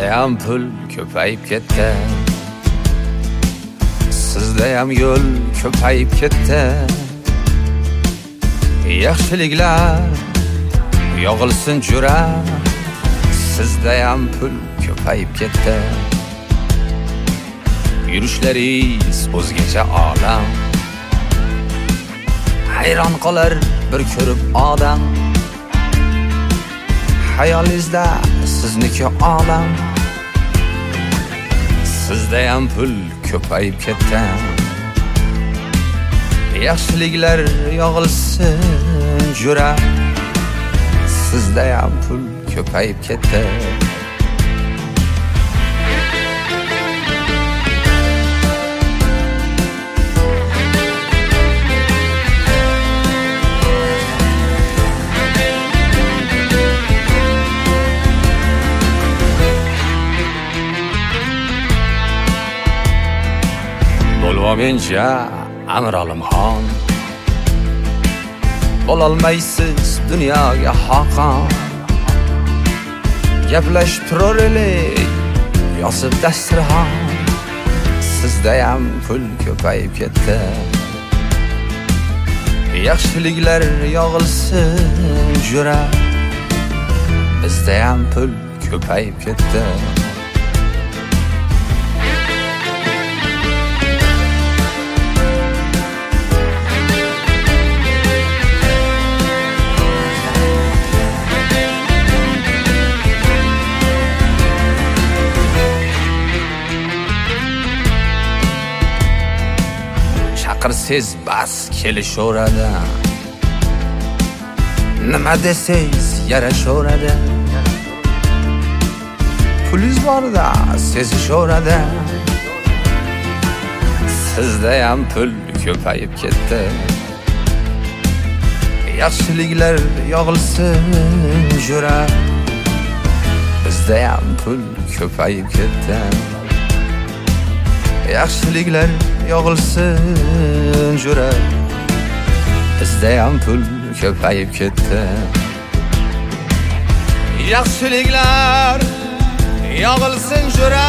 sizdayam pul ko'payib ketdi. Sizda ham yo'l ko'payib ketdi. Yaxshiliklar yog'ilsin jura. Sizda ham pul ko'payib ketdi. Yurishlaringiz o'zgacha olam. Hayron qolar bir ko'rib odam. Hayolingizda sizniki olam. Sizdayam pul ko'payib ketdi yaxshiliklar yog'ilsin jura sizdayam pul ko'payib ketdi menja amir olimxon bo'lolmaysiz dunyoga xoqon. Gaplashib turar edik yosib dasturxon. Sizdayam pul ko'payib ketdi. Yaxshiliklar yog'ilsin jo'ra bizdayam pul ko'payib ketdi. Chaqirsiz bas kelishaveradi. Nima desangiz yarashaveradi. Puliz borida sezishaveradi. Sizdayam pul ko'payib ketdi. Yaxshiliklar yog'ilsin jo'ra. Bizda ham pul ko'payib ketdi. Yaxshiliklar yog'ilsin jura bizdayam pul ko'payib ketdi. Yaxshiliklar yog'ilsin jura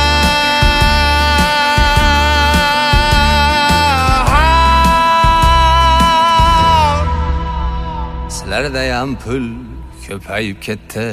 sizlardayam pul ko'payib ketdi.